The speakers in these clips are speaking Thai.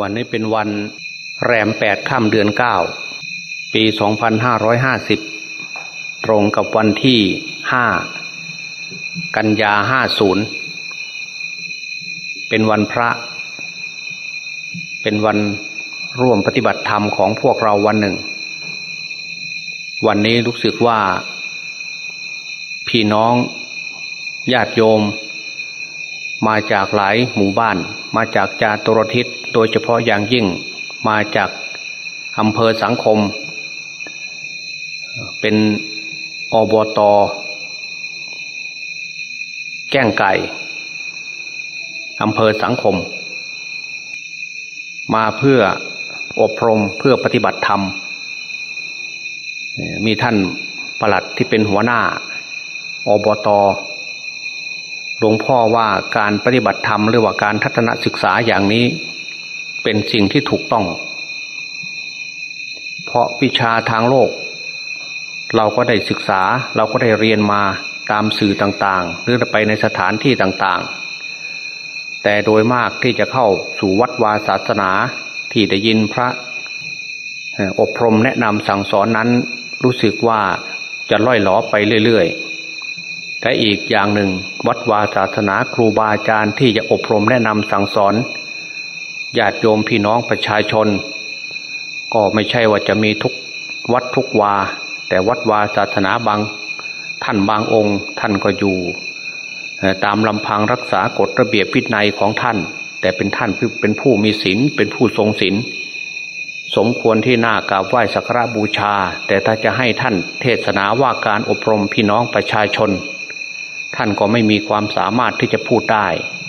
วันนี้เป็นวันแรมแปดค่ำเดือนเก้าปีสองพันห้าร้อยห้าสิบตรงกับวันที่ห้ากันยาห้าศูนย์เป็นวันพระ เป็นวันร่วมปฏิบัติธรรมของพวกเราวันหนึ่ง วันนี้รู้สึกว่า พี่น้องญาติโยม มาจากหลายหมู่บ้าน มาจากจาตุรทิศ โดยเฉพาะอย่างยิ่งมาจากอำเภอสังคม เป็นอบตแก้งไก่อำเภอสังคม มาเพื่ออบรมเพื่อปฏิบัติธรรม มีท่านประหลัดที่เป็นหัวหน้า อบตหลวงพ่อว่าการปฏิบัติธรรมหรือว่าการทัศนศึกษาอย่างนี้ เป็นสิ่งที่ถูกต้อง เพราะวิชาทางโลก เราก็ได้ศึกษาเราก็ได้เรียนมาตามสื่อต่างๆ หรือไปในสถานที่ต่างๆ แต่โดยมากที่จะเข้าสู่วัดวาศาสนาที่ได้ยินพระอบรมแนะนำสั่งสอนนั้นรู้สึกว่าจะล่อยหลอไปเรื่อยๆแต่อีกอย่างหนึ่งวัดวาศาสนาครูบาอาจารย์ที่จะอบรมแนะนำสั่งสอน ญาติโยมพี่น้องประชาชน ก็ไม่ใช่ว่าจะมีทุกวัดทุกวา แต่วัดวาศาสนาบางท่านบางองค์ ท่านก็อยู่ ตามลำพังรักษากฎระเบียบวินัยของท่าน แต่เป็นท่านเป็นผู้มีศีลเป็นผู้ทรงศีลสมควรที่น่ากราบไหว้สักการบูชา แต่ถ้าจะให้ท่านเทศนาว่าการอบรมพี่น้องประชาชน ท่านก็ไม่มีความสามารถที่จะพูดได้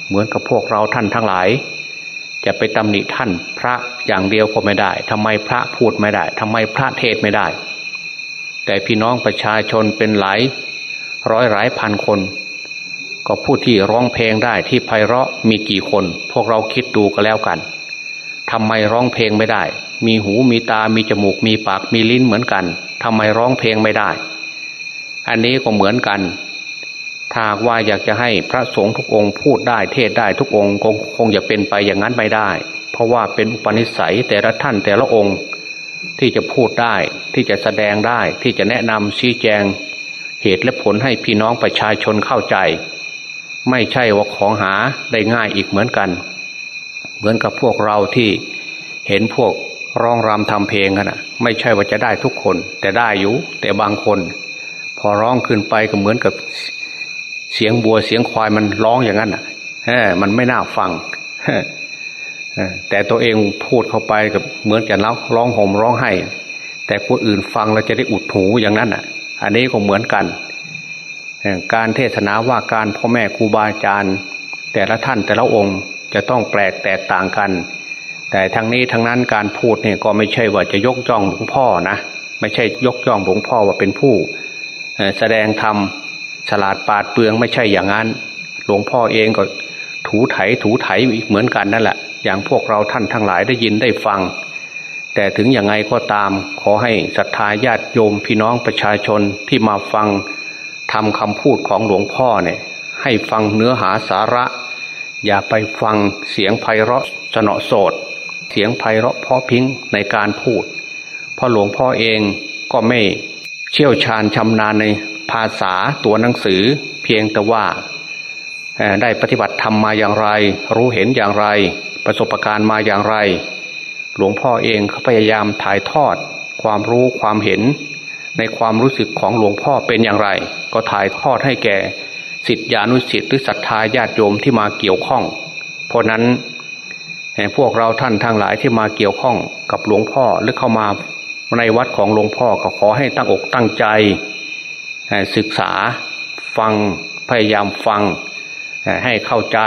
เหมือนกับพวกเราท่านทั้งหลาย จะไปตำหนิท่านพระอย่างเดียวก็ไม่ได้ทำไมพระพูดไม่ได้ทำไมพระเทศไม่ได้ แต่พี่น้องประชาชนเป็นหลายร้อยหลายพันคน ก็ผู้ที่ร้องเพลงได้ที่ไพเราะมีกี่คน พวกเราคิดดูก็แล้วกันทำไมร้องเพลงไม่ได้ มีหูมีตามีจมูกมีปากมีลิ้นเหมือนกันทำไมร้องเพลงไม่ได้ อันนี้ก็เหมือนกัน ถ้าว่าอยากจะให้พระสงฆ์ทุกองค์พูดได้เทศได้ทุกองค์คงคงจะเป็นไปอย่างนั้นไม่ได้ เพราะว่าเป็นอุปนิสัยแต่ละท่านแต่ละองค์ ที่จะพูดได้ที่จะแสดงได้ที่จะแนะนำชี้แจง เหตุและผลให้พี่น้องประชาชนเข้าใจ ไม่ใช่ว่าของหาได้ง่ายอีกเหมือนกัน เหมือนกับพวกเราที่เห็นพวกร้องรำทำเพลงกันนะไม่ใช่ว่าจะได้ทุกคน แต่ได้อยู่แต่บางคน พอร้องขึ้นไปก็เหมือนกับ เสียงบัวเสียงควายมันร้องอย่างนั้นอะมันไม่น่าฟังแต่ตัวเองพูดเข้าไปกับเหมือนกันแล้วร้องห่มร้องไห้ แต่คนอื่นฟังเราจะได้อุดหูอย่างนั้นอะ อันนี้ก็เหมือนกัน การเทศนาว่าการพ่อแม่ครูบาอาจารย์แต่ละท่านแต่ละองค์จะต้องแปลกแตกต่างกัน แต่ทั้งนี้ทั้งนั้นการพูดเนี่ยก็ไม่ใช่ว่าจะยกย่องหลวงพ่อนะ ไม่ใช่ยกย่องหลวงพ่อว่าเป็นผู้แสดงธรรม ฉลาดปาดเปลืองไม่ใช่อย่างนั้น หลวงพ่อเองก็ถูไถถูไถเหมือนกันนั่นแหละ อย่างพวกเราท่านทั้งหลายได้ยินได้ฟัง แต่ถึงอย่างไงก็ตาม ขอให้ศรัทธาญาติโยมพี่น้องประชาชนที่มาฟังทำคำพูดของหลวงพ่อเนี่ย ให้ฟังเนื้อหาสาระ อย่าไปฟังเสียงไพเราะสนอโสด เสียงไพเราะเพาะพิงในการพูด เพราะหลวงพ่อเองก็ไม่เชี่ยวชาญชำนาญใน ภาษาตัวหนังสือเพียงแต่ว่าได้ปฏิบัติธรรมมาอย่างไร รู้เห็นอย่างไร ประสบการณ์มาอย่างไร หลวงพ่อเองเขาพยายามถ่ายทอด ความรู้ความเห็น ในความรู้สึกของหลวงพ่อเป็นอย่างไร ก็ถ่ายทอดให้แก่สิทธิานุสิทธิหรือศรัทธาญาติโยมที่มาเกี่ยวข้อง เพราะนั้นพวกเราท่านทั้งหลายที่มาเกี่ยวข้องกับหลวงพ่อหรือเข้ามาในวัดของหลวงพ่อก็ขอให้ตั้งอกตั้งใจ ศึกษาฟังพยายามฟังให้เข้าใจ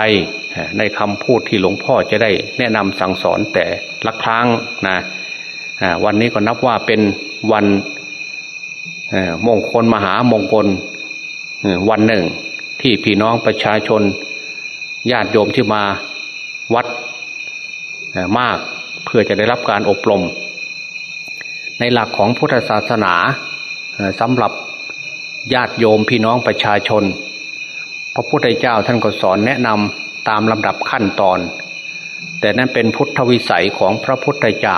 ในคำพูดที่หลวงพ่อจะได้แนะนำสั่งสอนแต่ละครั้งนะวันนี้ก็นับว่าเป็นวันมงคลมหามงคลวันหนึ่ง ที่พี่น้องประชาชนญาติโยมที่มาวัดมากเพื่อจะได้รับการอบรม ในหลักของพุทธศาสนาสำหรับ ญาติโยมพี่น้องประชาชน พระพุทธเจ้าท่านก็สอนแนะนำตามลำดับขั้นตอน แต่นั้นเป็นพุทธวิสัยของพระพุทธเจ้า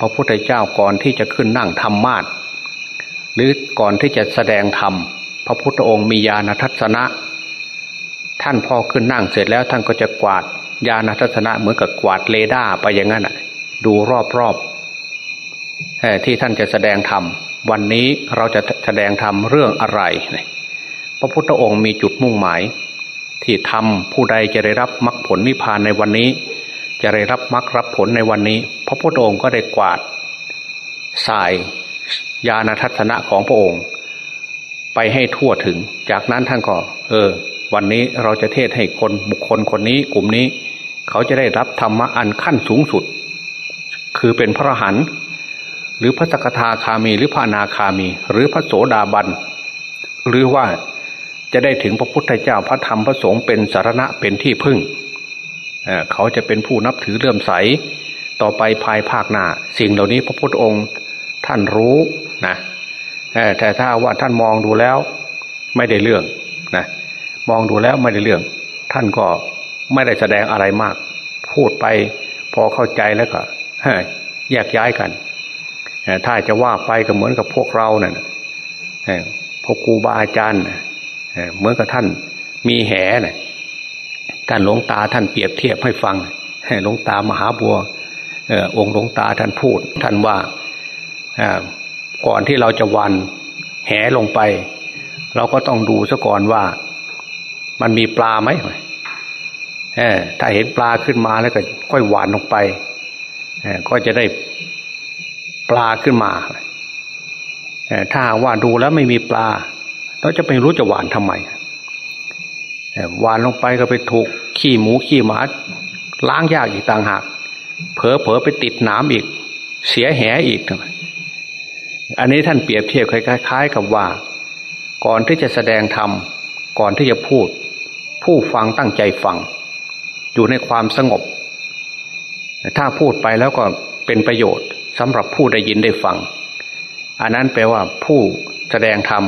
พระพุทธเจ้าก่อนที่จะขึ้นนั่งธรรมาทหรือก่อนที่จะแสดงธรรม พระพุทธองค์มีญาณทัศนะ ท่านพอขึ้นนั่งเสร็จแล้วท่านก็จะกวาดญาณทัศนะเหมือนกับกวาดเรดาไปอย่างนั้นอะดูรอบๆที่ท่านจะแสดงธรรม วันนี้เราจะแสดงธรรมเรื่องอะไร พระพุทธองค์มีจุดมุ่งหมาย ที่ทำผู้ใดจะได้รับมรรคผลนิพพานในวันนี้ จะได้รับมรรครับผลในวันนี้ พระพุทธองค์ก็ได้กวาดสายญาณทัศนะของพระองค์ ไปให้ทั่วถึง จากนั้นท่านก็เออ วันนี้เราจะเทศให้คนบุคคลคนนี้กลุ่มนี้ เขาจะได้รับธรรมะอันขั้นสูงสุด คือเป็นพระหัน หรือพระสกทาคามี หรือพระนาคามี หรือพระโสดาบัน หรือว่าจะได้ถึงพระพุทธเจ้าพระธรรมพระสงฆ์เป็นสารณะเป็นที่พึ่งเเขาจะเป็นผู้นับถือเลื่อมใส ต่อไปภายภาคหน้าสิ่งเหล่านี้พระพุทธองค์ท่านรู้นะแต่ถ้าว่าท่านมองดูแล้วไม่ได้เรื่องนะมองดูแล้วไม่ได้เรื่อง ท่านก็ไม่ได้แสดงอะไรมาก พูดไปพอเข้าใจแล้วก็แยกย้ายกัน ถ้าจะว่าไปก็เหมือนกับพวกเราเนี่ยพวกครูบาอาจารย์เหมือนกับท่านมีแห่เนี่ยท่านหลวงตาท่านเปรียบเทียบให้ฟังหลวงตามหาบัวองค์หลวงตาท่านพูด ท่านว่าก่อนที่เราจะวันแหลงไป เราก็ต้องดูซะก่อนว่า มันมีปลาไหมถ้าเห็นปลาขึ้นมาแล้วก็ค่อยหวานลงไปก็จะได้ ปลาขึ้นมาถ้าว่าดูแล้วไม่มีปลาเราจะไปรู้จะหวานทำไมหวานลงไปก็ไปถูกขี้หมูขี้หมาล้างยากอีกต่างหาก เผลอเผลอไปติดน้ำอีก เสียแหอีก อันนี้ท่านเปรียบเทียบคล้ายๆ กับว่า ก่อนที่จะแสดงธรรมก่อนที่จะพูด ผู้ฟังตั้งใจฟัง อยู่ในความสงบ ถ้าพูดไปแล้วก็เป็นประโยชน์ สำหรับผู้ได้ยินได้ฟัง อันนั้นแปลว่าผู้แสดงธรรม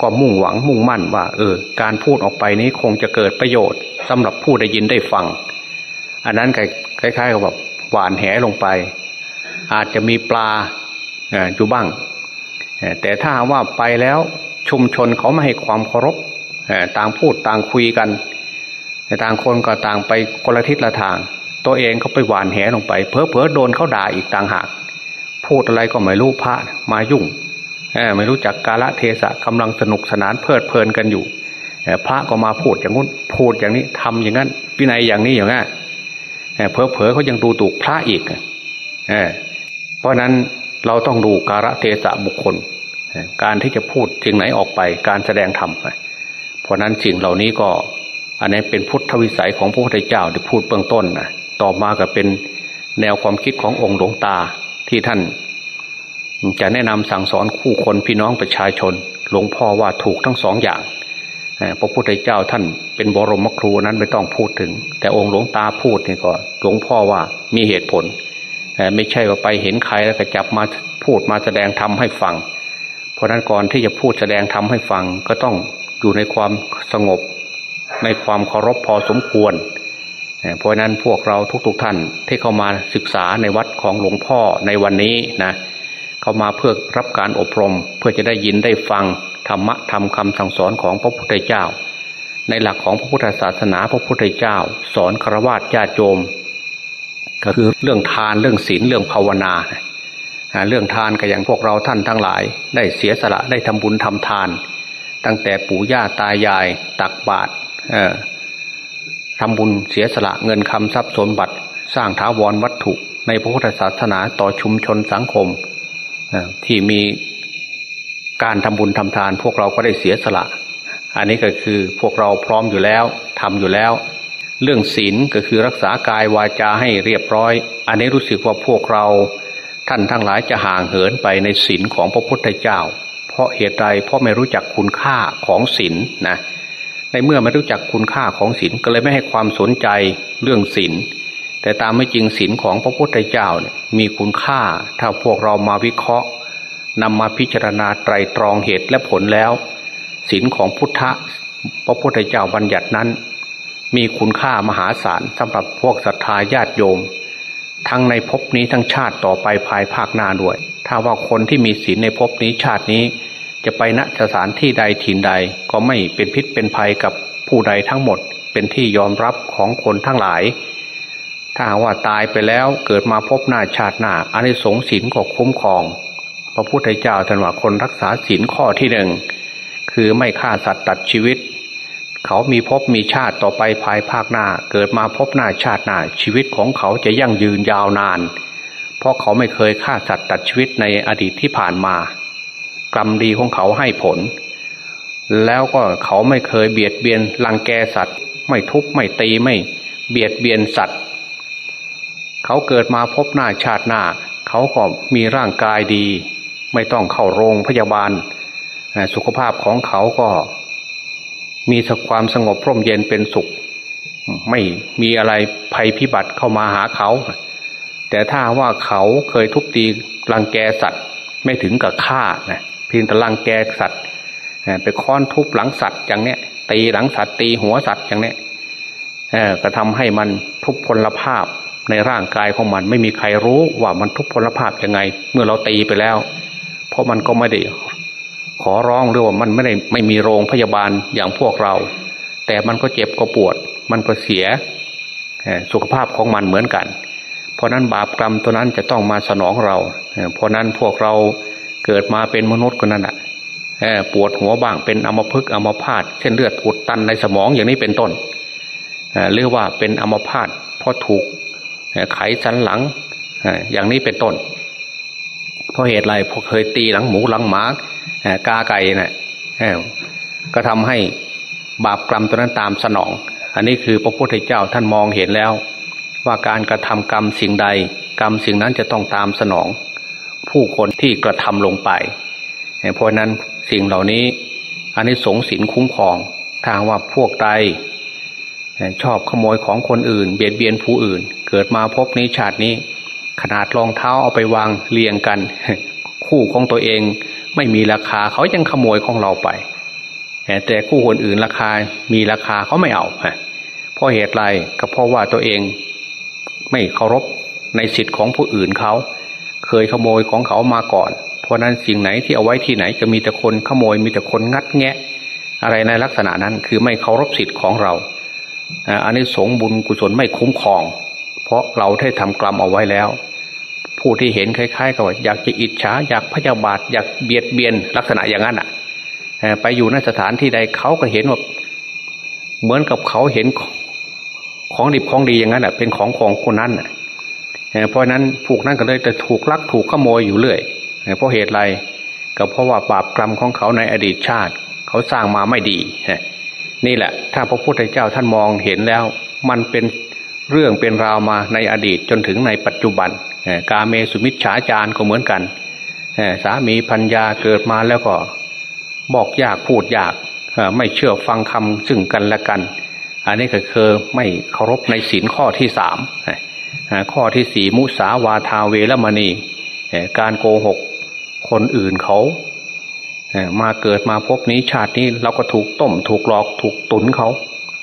ก็มุ่งหวังมุ่งมั่นว่า เออ การพูดออกไปนี้คงจะเกิดประโยชน์สำหรับผู้ได้ยินได้ฟัง อันนั้นคล้ายๆกับแบบหวานแหลงไป อาจจะมีปลาอยู่บ้าง แต่ถ้าว่าไปแล้วชุมชนเขาไม่ให้ความเคารพต่างพูดต่างคุยกันต่ต่างคนก็ต่างไปคนละทิศละทาง ตัวเองก็ไปหวานแหลงไปเพอเพอโดนเขาด่าอีกต่างหาก พูดอะไรก็ไม่รู้พระมายุ่งไม่รู้จักกาละเทศะกำลังสนุกสนานเพลิดเพลินกันอยู่พระก็มาพูดอย่างนู้นพูดอย่างนี้ทำอย่างนั้นวินัยอย่างนี้อย่างนั้นเพอเพอเขายังดูถูกพระอีกเพราะนั้นเราต้องดูกาละเทศะบุคคล การที่จะพูดสิ่งไหนออกไป การแสดงธรรมเพราะนั้นสิ่งเหล่านี้ก็ อันนี้เป็นพุทธวิสัยของพระพุทธเจ้าที่พูดเบื้องต้นนะต่อมาก็เป็นแนวความคิดขององค์หลวงตา ที่ท่าน จะแนะนำสั่งสอนคู่คนพี่น้องประชาชน หลวงพ่อว่าถูกทั้งสองอย่างพระพุทธเจ้าท่านเป็นบรมครูนั้นไม่ต้องพูดถึง แต่องค์หลวงตาพูดนี่ก็หลวงพ่อว่ามีเหตุผล ไม่ใช่ว่าไปเห็นใครแล้วก็จับมาพูดมาแสดงธรรมให้ฟัง เพราะนั้นก่อนที่จะพูดแสดงธรรมให้ฟังก็ต้องอยู่ในความสงบ ในความเคารพพอสมควร เพราะนั้นพวกเราทุกๆทท่านที่เข้ามาศึกษาในวัดของหลวงพ่อในวันนี้นะเข้ามาเพื่อรับการอบรม เพื่อจะได้ยินได้ฟังธรรมะธรรมคำสั่งสอนของพระพุทธเจ้า ในหลักของพระพุทธศาสนาพระพุทธเจ้า สอนครวญญาโจมก็คือเรื่องทานเรื่องศีลเรื่องภาวนาเรื่องทานก็อย่างพวกเราท่านทั้งหลาย ได้เสียสละได้ทำบุญทำทาน ตั้งแต่ปู่ย่าตายายตักบาตร ทำบุญเสียสละเงินคำทรัพย์สมบัติ สร้างท้าวรวัตถุในพระพุทธศาสนาต่อชุมชนสังคม ที่มีการทำบุญทำทาน พวกเราก็ได้เสียสละ อันนี้ก็คือพวกเราพร้อมอยู่แล้วทำอยู่แล้ว เรื่องศีลก็คือรักษากายวาจาให้เรียบร้อย อันนี้รู้สึกว่าพวกเราท่านทั้งหลายจะห่างเหินไปในศีลของพระพุทธเจ้า เพราะเหตุใดเพราะไม่รู้จักคุณค่าของศีลนะ ในเมื่อไม่รู้จักคุณค่าของศีลก็เลยไม่ให้ความสนใจเรื่องศีลแต่ตามไม่จริงศีลของพระพุทธเจ้าเนี่ยมีคุณค่า ถ้าพวกเรามาวิเคราะห์นำมาพิจารณาไตรตรองเหตุและผลแล้วศีลของพุทธพระพุทธเจ้าบัญญัตินั้น มีคุณค่ามหาศาลสำหรับพวกศรัทธาญาติโยม ทั้งในภพนี้ทั้งชาติต่อไปภายภาคหน้าด้วย ถ้าว่าคนที่มีศีลในภพนี้ชาตินี้ จะไปณสถานที่ใดถิ่นใดก็ไม่เป็นพิษเป็นภัยกับผู้ใดทั้งหมด เป็นที่ยอมรับของคนทั้งหลาย ถ้าว่าตายไปแล้วเกิดมาพบหน้าชาติหน้าอานิสงส์ศีลก็คุ้มครอง พระพุทธเจ้าท่านว่าคนรักษาศีลข้อที่หนึ่งคือไม่ฆ่าสัตว์ตัดชีวิต เขามีภพมีชาติต่อไปภายภาคหน้า เกิดมาพบหน้าชาติหน้าชีวิตของเขาจะยั่งยืนยาวนาน เพราะเขาไม่เคยฆ่าสัตว์ตัดชีวิตในอดีตที่ผ่านมา กรรมดีของเขาให้ผล แล้วก็เขาไม่เคยเบียดเบียนรังแกสัตว์ ไม่ทุบไม่ตีไม่เบียดเบียนสัตว์ เขาเกิดมาพบหน้าชาติหน้า เขาก็มีร่างกายดี ไม่ต้องเข้าโรงพยาบาล สุขภาพของเขาก็มีความสงบพร่มเย็นเป็นสุข ไม่มีอะไรภัยพิบัติเข้ามาหาเขา แต่ถ้าว่าเขาเคยทุบตีรังแกสัตว์ ไม่ถึงกับฆ่านะ พียงแต่รังแกสัตว์ไปค้อนทุบหลังสัตว์อย่างเนี้ยตีหลังสัตว์ตีหัวสัตว์อย่างเนี้ยก็ทำให้มันทุพพลภาพในร่างกายของมันไม่มีใครรู้ว่ามันทุพพลภาพยังไง เมื่อเราตีไปแล้ว เพราะมันก็ไม่ได้ขอร้องหรือว่ามันไม่ได้ไม่มีโรงพยาบาลอย่างพวกเรา แต่มันก็เจ็บก็ปวด มันก็เสียสุขภาพของมันเหมือนกัน เพราะนั้นบาปกรรมตัวนั้นจะต้องมาสนองเรา เพราะนั้นพวกเรา เกิดมาเป็นมนุษย์คนนั้นอะปวดหัวบ้างเป็นอมพฤกษ์อมพาตเส้นเลือดอุดตันในสมองอย่างนี้เป็นต้นหรือว่าเป็นอมพาตเพราะถูกไขสันหลังอย่างนี้เป็นต้น เพราะเหตุอะไรพวกเคยตีหลังหมูหลังหมากาไก่นะ่ะก็ทำให้บาปกรรมตัวนั้นตามสนอง อันนี้คือพระพุทธเจ้าท่านมองเห็นแล้ว ว่าการกระทำกรรมสิ่งใด กรรมสิ่งนั้นจะต้องตามสนอง ผู้คนที่กระทำลงไป เพราะนั้นสิ่งเหล่านี้อันนี้สงสินคุ้มครองทางว่าพวกใดชอบขโมยของคนอื่น เบียดเบียนผู้อื่น เกิดมาพบนี้ชาตินี้ ขนาดรองเท้าเอาไปวางเรียงกัน คู่ของตัวเองไม่มีราคาเขายังขโมยของเราไป แต่คู่คนอื่นราคามีราคาเขาไม่เอาเพราะเหตุไรก็เพราะว่าตัวเองไม่เคารพในสิทธิ์ของผู้อื่นเขา เคยขโมยของเขามาก่อน เพราะนั้นสิ่งไหนที่เอาไว้ที่ไหนจะมีแต่คนขโมยมีแต่คนงัดแงะ อะไรในลักษณะนั้นคือไม่เคารพสิทธิ์ของเราอันนี้สงบุญกุศลไม่คุ้มครอง เพราะเราได้ทำกรรมเอาไว้แล้ว ผู้ที่เห็นคล้ายๆกับอยากจะอิจฉาอยากพยาบาทอยากเบียดเบียนลักษณะอย่างนั้นอะไปอยู่ในสถานที่ใดเขาก็เห็นว่าเหมือนกับเขาเห็นของดิบของดีอย่างนั้นอะเป็นของของคนนั้นอะ เพราะนั้นผูกนั้นก็เลยจะถูกลักถูกขโมยอยู่เรื่อยเพราะเหตุไรก็เพราะว่าบาปกรรมของเขาในอดีตชาติ เขาสร้างมาไม่ดีนี่แหละ ถ้าพระพุทธเจ้าท่านมองเห็นแล้ว มันเป็นเรื่องเป็นราวมาในอดีตจนถึงในปัจจุบันกาเมสุมิชฉาจารก็เหมือนกันสามีพัญญาเกิดมาแล้วก็บอกยากพูดยากไม่เชื่อฟังคำซึ่งกันและกัน อันนี้ก็คือไม่เคารพในศีลข้อที่สาม ข้อที่สี่มุสาวาทาเวรมณีการโกหกคนอื่นเขามาเกิดมาพบนี้ชาตินี้เราก็ถูกต้ม ถูกหลอกถูกตุนเขา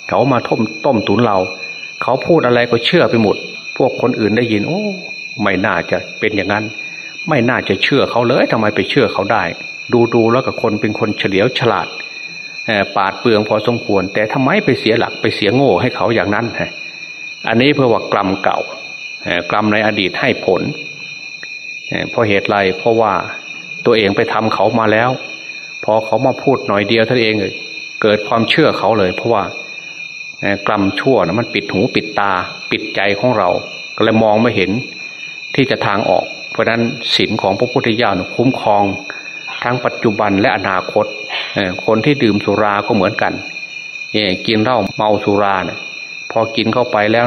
เขามาต้มต้มตุนเรา เขาพูดอะไรก็เชื่อไปหมด พวกคนอื่นได้ยิน โอ้ ไม่น่าจะเป็นอย่างนั้น ไม่น่าจะเชื่อเขาเลยทำไมไปเชื่อเขาได้ ดูดูแล้วกับคนเป็นคนเฉลียวฉลาดปาดเปลืองพอสมควร แต่ทำไมไปเสียหลักไปเสียโง่ให้เขาอย่างนั้นฮะอันนี้เพื่อว่ากรรมเก่า กรรมในอดีตให้ผลเพราะเหตุไรเพราะว่าตัวเองไปทำเขามาแล้ว พอเขามาพูดหน่อยเดียวท่านเองเลยเกิดความเชื่อเขาเลย เพราะว่ากรรมชั่วนะมันปิดหูปิดตา ปิดใจของเรา ก็เลยมองไม่เห็นที่จะทางออก เพราะนั้นศีลของพระพุทธเจ้าคุ้มครองทั้งปัจจุบันและอนาคตคนที่ดื่มสุราก็เหมือนกันกินเหล้าเมาสุราเนี่ยพอกินเข้าไปแล้ว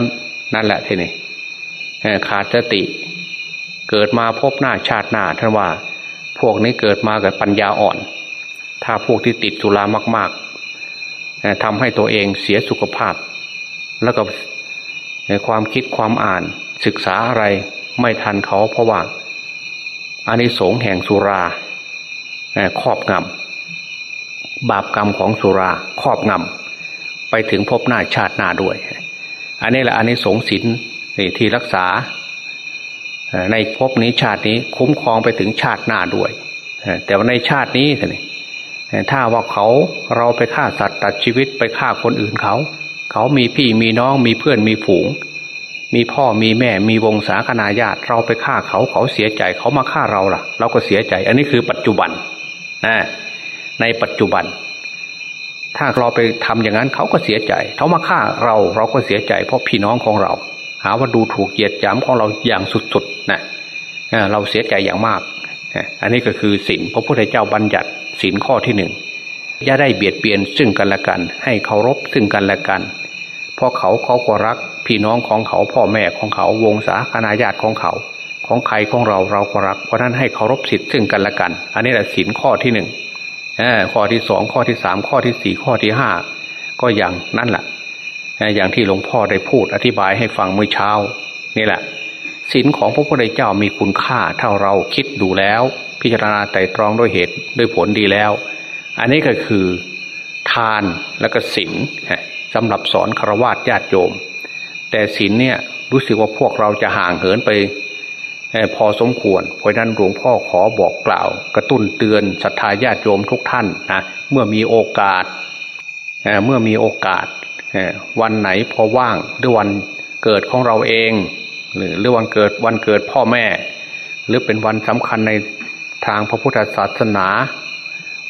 นั่นแหละทีนี้ ขาดสติ เกิดมาพบหน้าชาติหน้าท่านว่า พวกนี้เกิดมากับปัญญาอ่อน ถ้าพวกที่ติดสุรามากๆทำให้ตัวเองเสียสุขภาพ แล้วก็ความคิดความอ่านศึกษาอะไรไม่ทันเขาเพราะว่าอานิสงส์แห่งสุราครอบงำบาปกรรมของสุราครอบงำไปถึงพบหน้าชาติหน้าด้วย อันนี้แหละอันนี้สงสิน ที่รักษาในภพนี้ชาตินี้คุ้มครองไปถึงชาติหน้าด้วย แต่ว่าในชาตินี้เนี่ยถ้าว่าเขาเราไปฆ่าสัตว์ตัดชีวิตไปฆ่าคนอื่นเขา เขามีพี่มีน้องมีเพื่อนมีฝูง มีพ่อมีแม่มีวงศาคณาญาติ เราไปฆ่าเขาเขาเสียใจเขามาฆ่าเราล่ะ เราก็เสียใจ อันนี้คือปัจจุบันนะในปัจจุบัน ถ้าเราไปทำอย่างนั้นเขาก็เสียใจ เขามาฆ่าเราเราก็เสียใจ เพราะพี่น้องของเรา หาว่าดูถูกเหยียดหยามของเราอย่างสุดๆนะเราเสียใจอย่างมาก อันนี้ก็คือศีลพระพุทธเจ้าบัญญัติศีลข้อที่หนึ่งอย่าได้เบียดเบียนซึ่งกันและกัน ให้เคารพซึ่งกันและกัน เพราะเขาเขาก็รักพี่น้องของเขาพ่อแม่ของเขาวงศาคณาญาติของเขา ของใครของเราเราก็รัก เพราะนั้นให้เคารพสิทธิ์ซึ่งกันและกัน อันนี้แหละศีลข้อที่หนึ่งข้อที่สองข้อที่สามข้อที่สี่ข้อที่ห้าก็อย่างนั่นแหละ อย่างที่หลวงพ่อได้พูดอธิบายให้ฟังเมื่อเช้า นี่แหละศีลของพระพุทธเจ้ามีคุณค่าเท่าเราคิดดูแล้ว พิจารณาไต่ตรองด้วยเหตุด้วยผลดีแล้ว อันนี้ก็คือทานแล้วก็ศีลสำหรับสอนครวญญาติโยม แต่ศีลเนี่ยรู้สึกว่าพวกเราจะห่างเหินไปพอสมควร เพราะนั้นหลวงพ่อขอบอกกล่าว กระตุ้นเตือนศรัทธาญาติโยมทุกท่านนะเมื่อมีโอกาสเมื่อมีโอกาส วันไหนพอว่างด้วยวันเกิดของเราเอง หรือหรือวันเกิดวันเกิดพ่อแม่ หรือเป็นวันสำคัญในทางพระพุทธศาสนา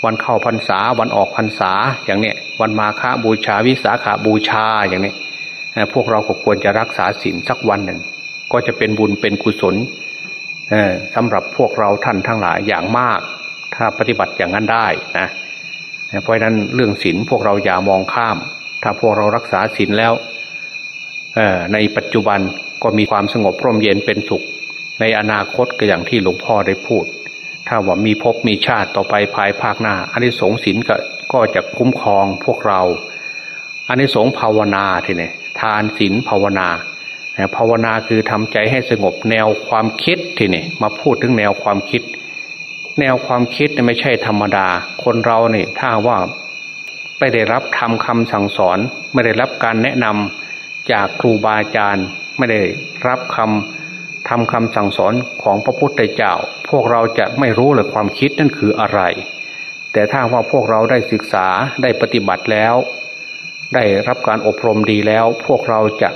วันเข้าพรรษาวันออกพรรษาอย่างเนี้ยวันมาฆบูชาวิสาขาบูชาอย่างนี้พวกเราก็ควรจะรักษาศีลสักวันหนึ่ง ก็จะเป็นบุญเป็นกุศลสำหรับพวกเราท่านทั้งหลายอย่างมาก ถ้าปฏิบัติอย่างนั้นได้นะเพราะนั้นเรื่องศีลพวกเราอย่ามองข้าม ถ้าพวกเรารักษาศีลแล้วในปัจจุบันก็มีความสงบร่มเย็นเป็นสุข ในอนาคตก็อย่างที่หลวงพ่อได้พูด ถ้าว่ามีภพมีชาติต่อไปภายภาคหน้าอันนี้สงสินก็ก็จะคุ้มครองพวกเราอันนี้สงภาวนาทีนี้ทานศีลภาวนาภาวนาคือทำใจให้สงบแนวความคิดทีนี่มาพูดถึงแนวความคิด แนวความคิดไม่ใช่ธรรมดา คนเราเนี่ยถ้าว่า ไม่ได้รับทำคำสั่งสอน ไม่ได้รับการแนะนำจากครูบาอาจารย์ ไม่ได้รับคำทำคำสั่งสอนของพระพุทธเจ้า พวกเราจะไม่รู้เลยความคิดนั่นคืออะไร แต่ถ้าว่าพวกเราได้ศึกษาได้ปฏิบัติแล้ว ได้รับการอบรมดีแล้ว พวกเราจะ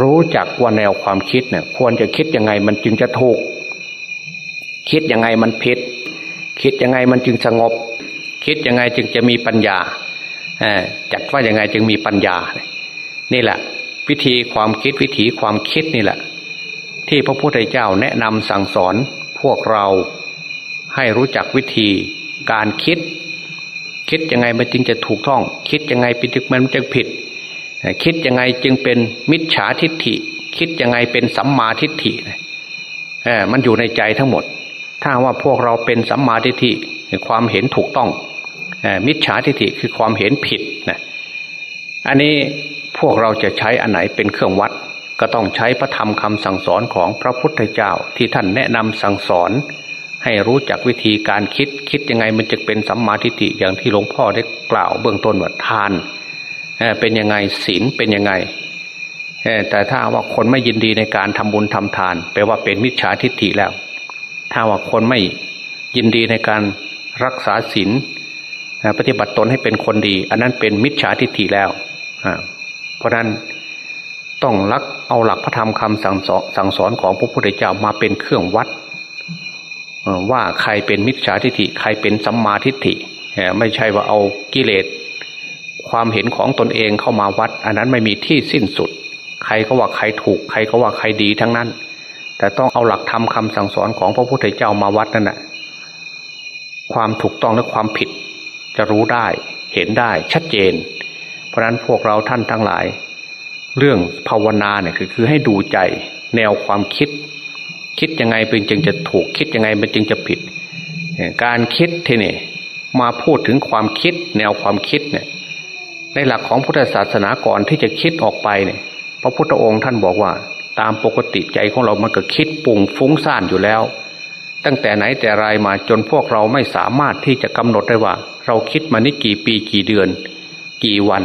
รู้จักว่าแนวความคิดเนี่ยควรจะคิดยังไงมันจึงจะถูก คิดยังไงมันผิด คิดยังไงมันจึงสงบ คิดยังไงจึงจะมีปัญญา จัดว่ายังไงจึงมีปัญญา นี่แหละ วิธีความคิดวิถีความคิดนี่แหละ ที่พระพุทธเจ้าแนะนำสั่งสอนพวกเราให้รู้จักวิธีการคิด คิดยังไงมันจึงจะถูกต้อง คิดยังไงเป็นมันจึงผิด คิดยังไงจึงเป็นมิจฉาทิฏฐิ คิดยังไงเป็นสัมมาทิฏฐิเออมันอยู่ในใจทั้งหมด ถ้าว่าพวกเราเป็นสัมมาทิฏฐิความเห็นถูกต้อง มิจฉาทิฏฐิคือความเห็นผิดนะอันนี้พวกเราจะใช้อันไหนเป็นเครื่องวัด ก็ต้องใช้พระธรรมคำสั่งสอนของพระพุทธเจ้าที่ท่านแนะนำสั่งสอน ให้รู้จักวิธีการคิดคิดยังไงมันจะเป็นสัมมาทิฏฐิอย่างที่หลวงพ่อได้กล่าวเบื้องต้นว่าทานเป็นยังไงศีลเป็นยังไงแต่ถ้าว่าคนไม่ยินดีในการทำบุญทำทาน แปลว่าเป็นมิจฉาทิฏฐิแล้ว ถ้าว่าคนไม่ยินดีในการรักษาศีล ปฏิบัติตนให้เป็นคนดี อันนั้นเป็นมิจฉาทิฏฐิแล้วเพราะนั้นต้องรักเอาหลักพระธรรมคำสั่งสอนสั่งสอนของพระพุทธเจ้ามาเป็นเครื่องวัดว่าใครเป็นมิจฉาทิฏฐิ ใครเป็นสัมมาทิฏฐิไม่ใช่ว่าเอากิเลสความเห็นของตนเองเข้ามาวัด อันนั้นไม่มีที่สิ้นสุด ใครก็ว่าใครถูก ใครก็ว่าใครดีทั้งนั้น แต่ต้องเอาหลักธรรมคาสั่งสอนของพระพุทธเจ้ามาวัดนั่นแหละความถูกต้องและความผิด จะรู้ได้เห็นได้ชัดเจน เพราะนั้นพวกเราท่านทั้งหลาย เรื่องภาวนาเนี่ยคือคือให้ดูใจแนวความคิด คิดยังไงเป็นจึงจะถูกคิดยังไงเป็นจึงจะผิด การคิดทีนี่มาพูดถึงความคิด แนวความคิดเนี่ยในหลักของพุทธศาสนาก่อนที่จะคิดออกไปเนี่ยพระพุทธองค์ท่านบอกว่า ตามปกติใจของเรามันก็คิดปุ่งฟุ้งซ่านอยู่แล้ว ตั้งแต่ไหนแต่ไรมาจนพวกเราไม่สามารถที่จะกำหนดได้ว่า เราคิดมานี่กี่ปีกี่เดือน กี่วัน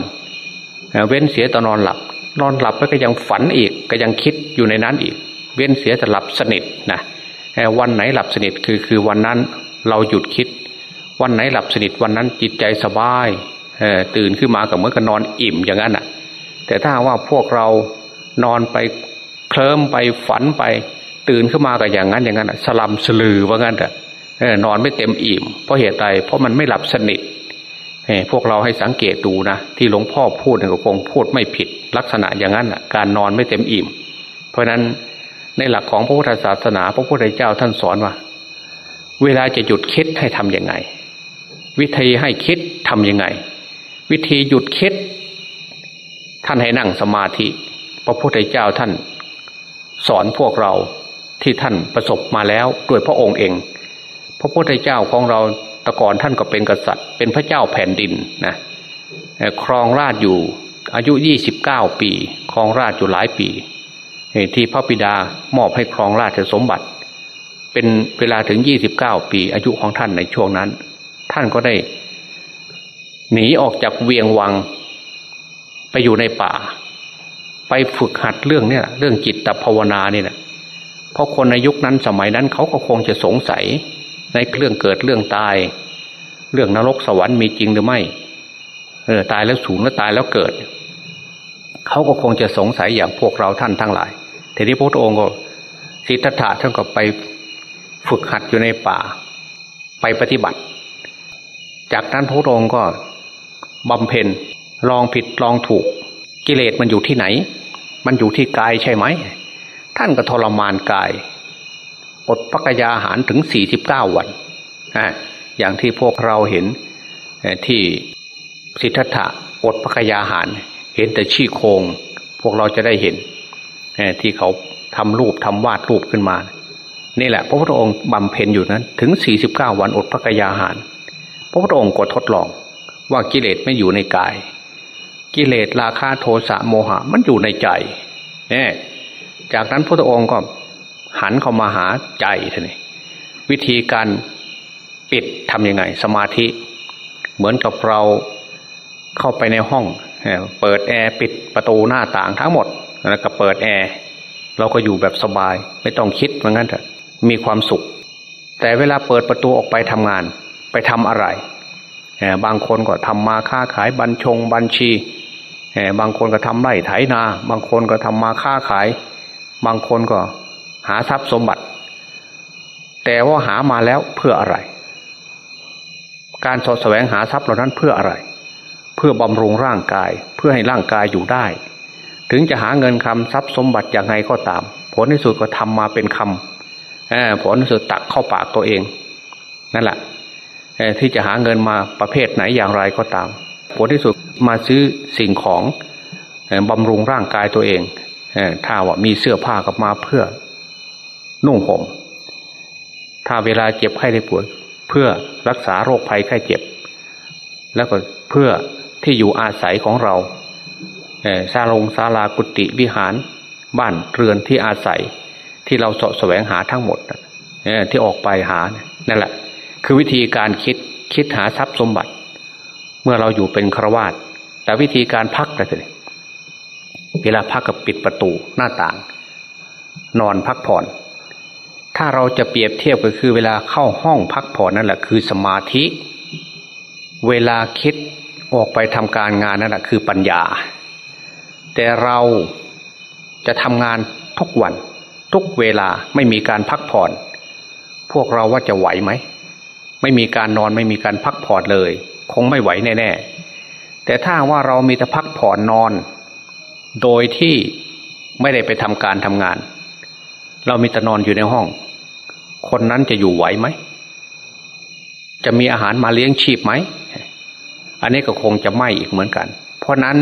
เว้นเสียตอนนอนหลับ นอนหลับไปก็ยังฝันอีก ก็ยังคิดอยู่ในนั้นอีก เว้นเสียแต่หลับสนิทนะวันไหนหลับสนิทคือคือวันนั้นเราหยุดคิด วันไหนหลับสนิทวันนั้นจิตใจสบายตื่นขึ้นมากับเมื่อก็นอนอิ่มอย่างนั้นอะ แต่ถ้าว่าพวกเรานอนไปเคลิ้มไปฝันไป ตื่นขึ้นมากับอย่างนั้นอย่างนั้นสลัมสลือว่างั้นแต่นอนไม่เต็มอิ่มเพราะเหตุใดเพราะมันไม่หลับสนิทพวกเราให้สังเกตดูนะที่หลวงพ่อพูดก็คงพูดไม่ผิดลักษณะอย่างนั้นการนอนไม่เต็มอิ่ม เพราะนั้นในหลักของพระพุทธศาสนา พระพุทธเจ้าท่านสอนว่า เวลาจะหยุดคิดให้ทํำยังไง วิธีให้คิดทํำยังไง วิธีหยุดคิด ท่านให้นั่งสมาธิ พระพุทธเจ้าท่าน สอนพวกเรา ที่ท่านประสบมาแล้วด้วยพระองค์เอง พระพุทธเจ้าของเราตะก่อนท่านก็เป็นกษัตริย์ เป็นพระเจ้าแผ่นดินนะครองราชอยู่อายุยี่สิบเก้าปีครองราชอยู่หลายปีที่พระบิดามอบให้ครองราชสมบัติ เป็นเวลาถึงยี่สิบเก้าปีอายุของท่านในช่วงนั้น ท่านก็ได้ หนีออกจากเวียงวังไปอยู่ในป่า ไปฝึกหัดเรื่องเนี่ยเรื่องจิตตภาวนาเนี่ยนะ เพราะคนในยุคนั้นสมัยนั้นเขาก็คงจะสงสัยในเรื่องเกิดเรื่องตาย เรื่องนรกสวรรค์มีจริงหรือไม่เออตายแล้วสูญแล้วตายแล้วเกิด เขาก็คงจะสงสัยอย่างพวกเราท่านทั้งหลายทีนี้พระองค์ก็สิทธัตถะท่านก็ไปฝึกหัดอยู่ในป่า ไปปฏิบัติ จากนั้นพระองค์ก็บำเพ็ญลองผิดลองถูก กิเลสมันอยู่ที่ไหน มันอยู่ที่กายใช่ไหม ท่านก็ทรมานกาย อดพักยาหารถึงสี่สิบเก้าวัน อย่างที่พวกเราเห็นที่สิทธัตถะอดพักยาหาร เห็นแต่ชี้โครงพวกเราจะได้เห็นที่เขาทำรูปทำวาดรูปขึ้นมา นี่แหละ พระพุทธองค์บำเพ็ญอยู่นั้น ถึงสี่สิบเก้าวันอดพักยาหาร พระพุทธองค์ก็ทดลอง ว่ากิเลสไม่อยู่ในกาย กิเลสราคะโทสะโมหะมันอยู่ในใจเนี่ย จากนั้นพระองค์ก็หันเข้ามาหาใจท่านี่วิธีการปิดทำยังไง สมาธิ เหมือนกับเราเข้าไปในห้อง เปิดแอร์ปิดประตูหน้าต่างทั้งหมดแล้วก็เปิดแอร์เราก็อยู่แบบสบาย ไม่ต้องคิดเหมือนกันเถอะมีความสุข แต่เวลาเปิดประตูออกไปทำงาน ไปทำอะไร บางคนก็ทำมาค้าขายบัญชงบัญชี บางคนก็ทำไร่ไถนา บางคนก็ทำมาค้าขาย บางคนก็หาทรัพย์สมบัติ แต่ว่าหามาแล้วเพื่ออะไร การสอดแสวงหาทรัพย์เหล่านั้นเพื่ออะไร เพื่อบำรุงร่างกายเพื่อให้ร่างกายอยู่ได้ ถึงจะหาเงินคำทรัพย์สมบัติอย่างไงก็ตาม ผลที่สุดก็ทำมาเป็นคำผลที่สุดตักเข้าปากตัวเอง นั่นแหละที่จะหาเงินมาประเภทไหนอย่างไรก็ตาม ผลที่สุดมาซื้อสิ่งของบำรุงร่างกายตัวเอง ถ้าว่ามีเสื้อผ้ากับมาเพื่อ นุ่งห่ม ถ้าเวลาเจ็บไข้ได้ป่วย เพื่อรักษาโรคภัยไข้เจ็บ แล้วก็เพื่อที่อยู่อาศัยของเราซาลงศาลากุฏิวิหาร บ้านเรือนที่อาศัยที่เราสะแสวงหาทั้งหมดที่ออกไปหานั่นแหละ คือวิธีการคิดคิดหาทรัพย์สมบัติ เมื่อเราอยู่เป็นครวาตแต่วิธีการพักก็คือ เวลาพักกับปิดประตูหน้าต่าง นอนพักผ่อน ถ้าเราจะเปรียบเทียบก็คือเวลาเข้าห้องพักผ่อนนั่นแหละคือสมาธิ เวลาคิดออกไปทำการงานนั่นแหละคือปัญญา แต่เราจะทำงานทุกวันทุกเวลาไม่มีการพักผ่อน พวกเราว่าจะไหวไหม ไม่มีการนอนไม่มีการพักผ่อนเลย คงไม่ไหวแน่ๆแต่ถ้าว่าเรามีแต่พักผ่อนนอน โดยที่ไม่ได้ไปทำการทำงาน เรามีแต่นอนอยู่ในห้อง คนนั้นจะอยู่ไหวไหม จะมีอาหารมาเลี้ยงชีพไหม อันนี้ก็คงจะไม่อีกเหมือนกัน เพราะนั้น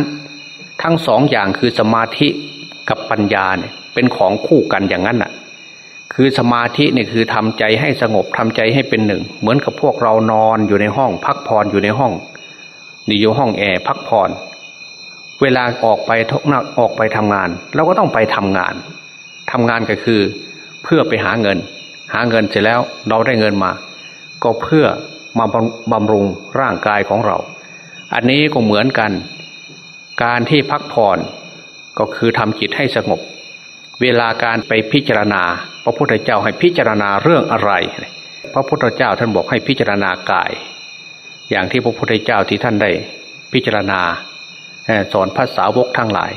ทั้งสองอย่างคือสมาธิกับปัญญาเนี่ยเป็นของคู่กันอย่างนั้นน่ะ คือสมาธิเนี่ยคือทำใจให้สงบทำใจให้เป็นหนึ่ง เหมือนกับพวกเรานอนอยู่ในห้อง พักผ่อนอยู่ในห้องนี่อยู่ห้องแอร์พักผ่อน เวลาออกไปทกนักออกไปทำงาน เราก็ต้องไปทำงานทำงานก็คือเพื่อไปหาเงิน หาเงินเสร็จแล้วเราได้เงินมา ก็เพื่อมาบำรุงร่างกายของเรา อันนี้ก็เหมือนกัน การที่พักผ่อนก็คือทำจิตให้สงบ เวลาการไปพิจารณา พระพุทธเจ้าให้พิจารณาเรื่องอะไร พระพุทธเจ้าท่านบอกให้พิจารณากาย อย่างที่พระพุทธเจ้าที่ท่านได้พิจารณา สอนภาษาวกทั้งหลาย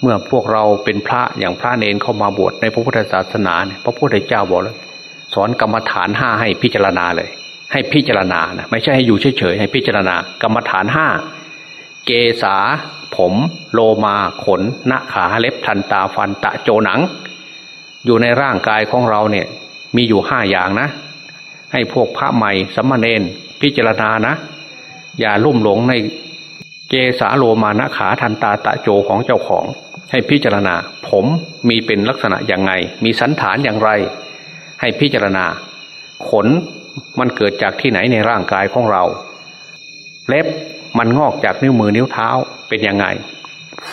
เมื่อพวกเราเป็นพระอย่างพระเนนเข้ามาบวชในพระพุทธศาสนาเนี่ยพระพุทธเจ้าบอกแล้วสอนกรรมฐานห้าให้พิจารณาเลย ให้พิจารณานะไม่ใช่ให้อยู่เฉยๆให้พิจารณากรรมฐานห้าเกษาผมโลมาขนหน้าขาเล็บทันตาฟันตะโจหนัง อยู่ในร่างกายของเราเนี่ยมีอยู่ห้าอย่างนะ ให้พวกพระใหม่สัมมาเนนพิจารณานะ อย่าลุ่มหลงใน เกสาโลมานะขาทันตาตะโจของเจ้าของ ให้พิจารณา ผมมีเป็นลักษณะอย่างไง มีสันฐานอย่างไร ให้พิจารณา ขนมันเกิดจากที่ไหนในร่างกายของเรา เล็บมันงอกจากนิ้วมือนิ้วเท้าเป็นยังไง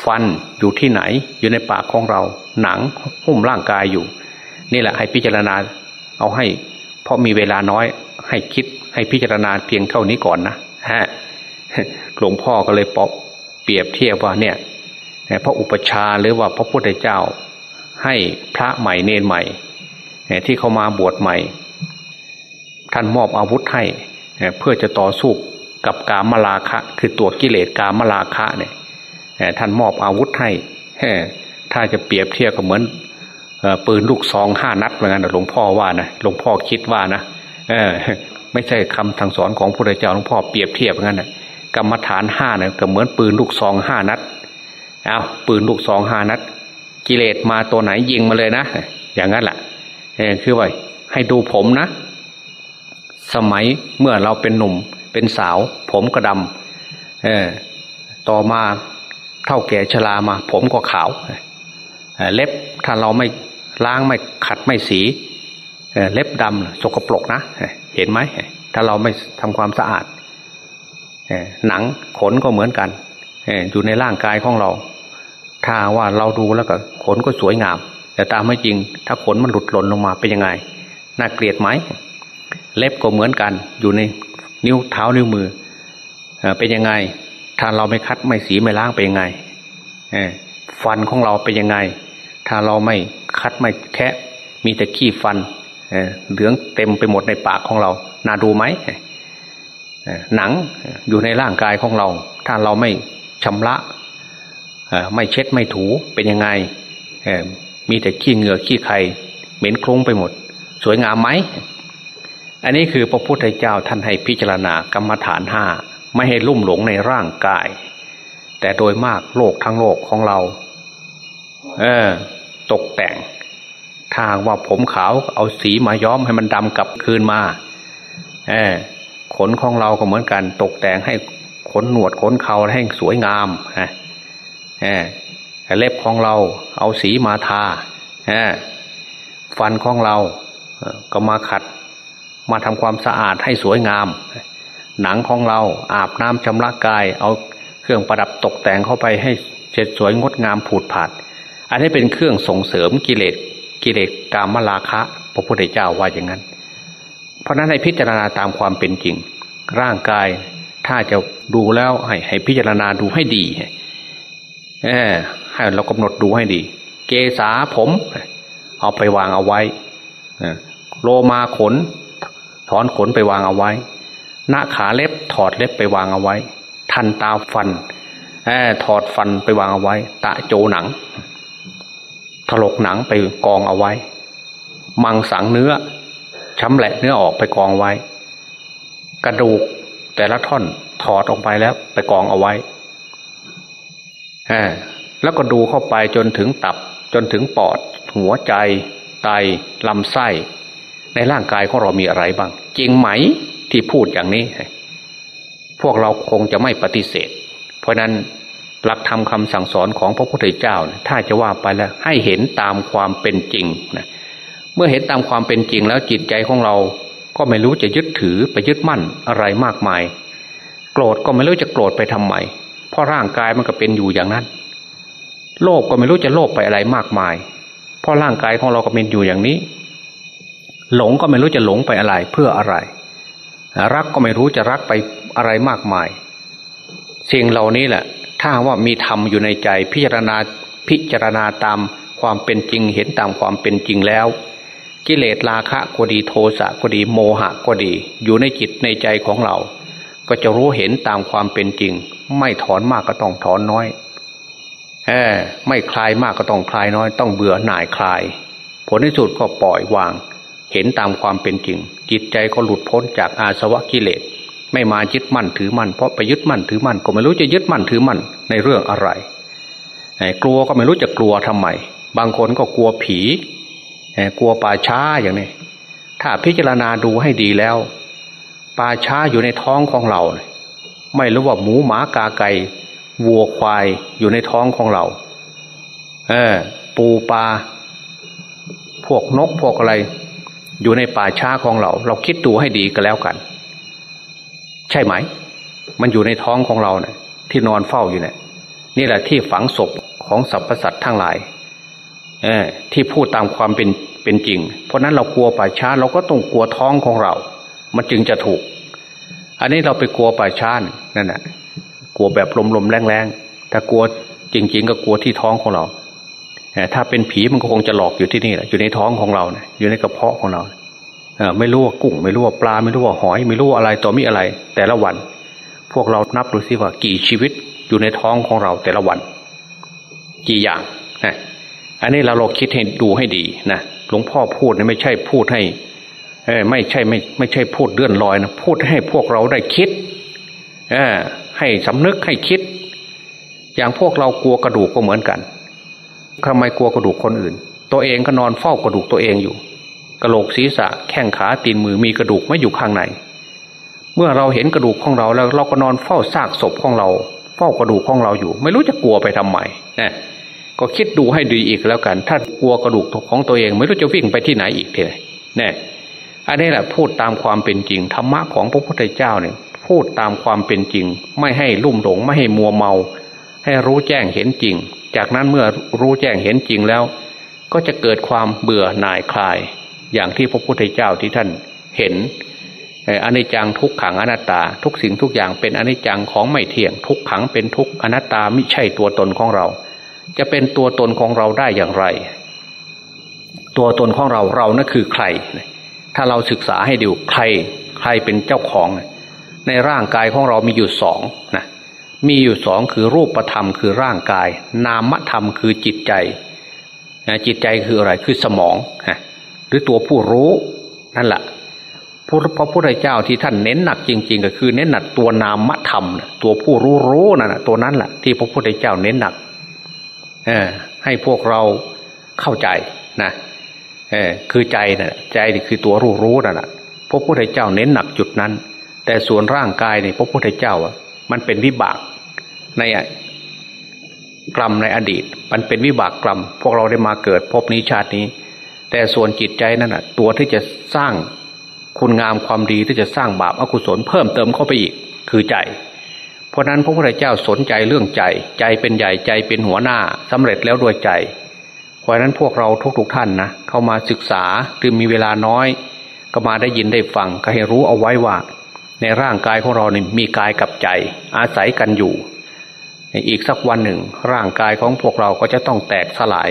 ฟันอยู่ที่ไหนอยู่ในปากของเรา หนังหุ้มร่างกายอยู่ นี่แหละให้พิจารณาเอาให้ เพราะมีเวลาน้อยให้คิดให้พิจารณาเพียงเท่านี้ก่อนนะฮะ หลวงพ่อก็เลยปเปรียบเทียบว่าเนี่ยพระอุปชาหรือว่าพระพุทธเจ้า ให้พระใหม่เนนใหม่ ที่เขามาบวชใหม่ ท่านมอบอาวุธให้เพื่อจะต่อสู้กับกามลาคะ คือตัวกิเลสกามลาคะเนี่ยท่านมอบอาวุธให้ถ้าจะเปรียบเทียบก็เหมือนปืนลูกซองห้านัดเหมือนกันหลวงพ่อว่านะหลวงพ่อคิดว่านะไม่ใช่คำสั่งสอนของพระพุทธเจ้าหลวงพ่อเปรียบเทียบงั้นนะ กรรมฐานห้าเนี่ยก็เหมือนปืนลูกซองห้านัดเอาปืนลูกซองห้านัด กิเลสมาตัวไหนยิงมาเลยนะ อย่างนั้นแหละคือว่าให้ดูผมนะ สมัยเมื่อเราเป็นหนุ่มเป็นสาว ผมก็ดำเออต่อมาเท่าแก่ชรามา ผมก็ขาวเล็บถ้าเราไม่ล้างไม่ขัดไม่สีเล็บดำสกปรกนะ เห็นไหมถ้าเราไม่ทำความสะอาด หนังขนก็เหมือนกันอยู่ในร่างกายของเรา ถ้าว่าเราดูแล้วก็ขนก็สวยงาม แต่ตามไม่จริง ถ้าขนมันหลุดหล่นลงมาเป็นยังไง น่าเกลียดไหม เล็บก็เหมือนกัน อยู่ในนิ้วเท้านิ้วมือเป็นยังไง ถ้าเราไม่คัดไม่สีไม่ล้างเป็นยังไงฟันของเราเป็นยังไง ถ้าเราไม่คัดไม่แคะมีแต่ขี้ฟันเหลืองเต็มไปหมดในปากของเรา น่าดูไหม หนังอยู่ในร่างกายของเรา ถ้าเราไม่ชำระไม่เช็ดไม่ถูเป็นยังไง มีแต่ขี้เหงื่อขี้ไข่เหม็นคลุ้งไปหมด สวยงามไหม อันนี้คือพระพุทธเจ้าท่านให้พิจารณากรรมฐานห้าไม่ให้ลุ่มหลงในร่างกาย แต่โดยมากโลกทั้งโลกของเรา เออ ตกแต่งทางว่าผมขาวเอาสีมาย้อมให้มันดำกลับคืนมา เออ ขนของเราก็เหมือนกันตกแต่งให้ขนหนวดขนเขาให้สวยงามฮะเล็บของเราเอาสีมาทาฟันของเราก็มาขัด มาทำความสะอาดให้สวยงาม หนังของเราอาบน้ำชำระกาย เอาเครื่องประดับตกแต่งเข้าไปให้เสร็จสวยงดงามผุดผาด อันนี้เป็นเครื่องส่งเสริมกิเลสกิเลสกามลาคะ พระพุทธเจ้าว่าอย่างนั้น เพราะนั้นให้พิจารณาตามความเป็นจริง ร่างกายถ้าจะดูแล้วให้ให้พิจารณาดูให้ดีเออให้เรากำหนดดูให้ดี เกษาผม เอาไปวางเอาไว้โลมาขน ถอนขนไปวางเอาไว้หน้าขาเล็บถอดเล็บไปวางเอาไว้ ทันตาฟันถอดฟันไปวางเอาไว้ ตะโจหนัง ถลกหนังไปกองเอาไว้ มังสังเนื้อ ชำแหละเนื้อออกไปกองไว้ กระดูกแต่ละท่อนถอดออกไปแล้วไปกองเอาไว้แล้วก็ดูเข้าไปจนถึงตับ จนถึงปอด หัวใจ ไตลำไส้ ในร่างกายของเรามีอะไรบ้าง จริงไหมที่พูดอย่างนี้ พวกเราคงจะไม่ปฏิเสธ เพราะนั้นหลักธรรมคาสั่งสอนของพระพุทธเจ้า ถ้าจะว่าไปแล้วให้เห็นตามความเป็นจริงนะ เมื่อเห็นตามความเป็นจริงแล้วจิตใจของเรา ก็ไม่รู้จะยึดถือไปยึดมั่นอะไรมากมาย โกรธก็ไม่รู้จะโกรธไปทำไมเพราะร่างกายมันก็เป็นอยู่อย่างนั้น โลภก็ไม่รู้จะโลภไปอะไรมากมาย เพราะร่างกายของเราก็เป็นอยู่อย่างนี้ หลงก็ไม่รู้จะหลงไปอะไรเพื่ออะไร รักก็ไม่รู้จะรักไปอะไรมากมาย สิ่งเหล่านี้แหละ ถ้าว่ามีธรรมอยู่ในใจพิจารณาพิจารณาตามความเป็นจริงเห็นตามความเป็นจริงแล้ว กิเลสราคะก็ดีโทสะก็ดีโมหะก็ดี อยู่ในจิตในใจของเรา ก็จะรู้เห็นตามความเป็นจริง ไม่ถอนมากก็ต้องถอนน้อยเออไม่คลายมากก็ต้องคลายน้อย ต้องเบื่อหน่ายคลาย ผลที่สุดก็ปล่อยวาง เห็นตามความเป็นจริง จิตใจก็หลุดพ้นจากอาสวะกิเลส ไม่มายึดมั่นถือมั่นเพราะไปยึดมั่นถือมั่นก็ไม่รู้จะยึดมั่นถือมั่นในเรื่องอะไรกลัวก็ไม่รู้จะกลัวทำไมบางคนก็กลัวผี กลัวป่าช้าอย่างนี้ ถ้าพิจารณาดูให้ดีแล้ว ป่าช้าอยู่ในท้องของเรา ไม่รู้ว่าหมูหมากาไก่วัวควายอยู่ในท้องของเรา เออ ปูปลาพวกนกพวกอะไร อยู่ในป่าช้าของเรา เราคิดดูให้ดีก็แล้วกัน ใช่ไหม มันอยู่ในท้องของเราเนะี่ยที่นอนเฝ้าอยู่เนะี่ยนี่แหละที่ฝังศพของสรรพสัตว์ทั้งหลาย ที่พูดตามความเป็นเป็นจริง เพราะนั้นเรากลัวป่าช้าเราก็ต้องกลัวท้องของเรา มันจึงจะถูก อันนี้เราไปกลัวป่าช้านั่นแหะกลัวแบบลมๆแรงๆถ้ากลัวจริง ๆ ก็กลัวที่ท้องของเราถ้าเป็นผีมันก็คงจะหลอกอยู่ที่นี่แหละอยู่ในท้องของเราเนี่ยอยู่ในกระเพาะของเราไม่รู้ว่ากุ้ง ไม่รู้ว่าปลา ไม่รู้ว่าหอย ไม่รู้ว่าอะไรตัวมีอะไร แต่ละวัน พวกเรานับดูสิว่ากี่ชีวิตอยู่ในท้องของเราแต่ละวัน กี่อย่างนะ อันนี้เราลองคิดให้ดูให้ดีนะหลวงพ่อพูดเนี่ยไม่ใช่พูดให้ไม่ใช่ไม่ไม่ใช่พูดเลื่อนลอยนะพูดให้พวกเราได้คิดให้สำนึกให้คิด อย่างพวกเรากลัวกระดูกก็เหมือนกันทำไมกลัวกระดูกคนอื่น ตัวเองก็นอนเฝ้ากระดูกตัวเองอยู่กระโหลกศีรษะแข้งขาตีนมือมีกระดูกไม่อยู่ข้างใน เมื่อเราเห็นกระดูกของเราแล้วเราก็นอนเฝ้าซากศพของเรา เฝ้ากระดูกของเราอยู่ ไม่รู้จะกลัวไปทำไมนะ ก็คิดดูให้ดีอีกแล้วกัน ถ้ากลัวกระดูกของตัวเอง ไม่รู้จะวิ่งไปที่ไหนอีกเลยเนี่ยอันนี้แหละพูดตามความเป็นจริงธรรมะของพระพุทธเจ้าเนี่ยพูดตามความเป็นจริง ไม่ให้ลุ่มหลงไม่ให้มัวเมา ให้รู้แจ้งเห็นจริง จากนั้นเมื่อรู้แจ้งเห็นจริงแล้ว ก็จะเกิดความเบื่อหน่ายคลาย อย่างที่พระพุทธเจ้าที่ท่านเห็นอนิจจังทุกขังอนัตตา ทุกสิ่งทุกอย่างเป็นอนิจจังของไม่เที่ยงทุกขังเป็นทุกอนัตตาไม่ใช่ตัวตนของเรา จะเป็นตัวตนของเราได้อย่างไร ตัวตนของเราเรานั่นคือใคร ถ้าเราศึกษาให้ดูใคร ใครเป็นเจ้าของ ในร่างกายของเรามีอยู่สองนะมีอยู่สองคือรูปธรรมคือร่างกาย นามธรรมคือจิตใจจิตใจคืออะไรคือสมองหรือตัวผู้รู้นั่นแหละพระพุทธเจ้าที่ท่านเน้นหนักจริง ๆ ก็คือเน้นหนักตัวนามธรรม ตัวผู้รู้รู้นั่นแหะตัวนั้นแหละที่พระพุทธเจ้าเน้นหนัก ให้พวกเราเข้าใจนะคือใจนะ่ะใจคือตัวรู้รู้นั่นแหละพระพุทธเจ้าเน้นหนักจุดนั้น แต่ส่วนร่างกายเนี่ยพระพุทธเจ้าอะมันเป็นวิบากในกรรมในอดีต มันเป็นวิบากกรรม พวกเราได้มาเกิดพบนี้ชาตินี้ แต่ส่วนจิตใจนั่นอะตัวที่จะสร้างคุณงามความดีที่จะสร้างบาปอกุศลเพิ่มเติมเข้าไปอีก คือใจ เพราะนั้นพระพุทธเจ้าสนใจเรื่องใจ ใจเป็นใหญ่ใจเป็นหัวหน้าสำเร็จแล้วด้วยใจ เพราะนั้นพวกเราทุกๆทท่านนะเข้ามาศึกษาหรือมีเวลาน้อย ก็มาได้ยินได้ฟังก็ให้รู้เอาไว้ว่า ในร่างกายของเราเนี่ยมีกายกับใจ อาศัยกันอยู่อีกสักวันหนึ่ง ร่างกายของพวกเราก็จะต้องแตกสลาย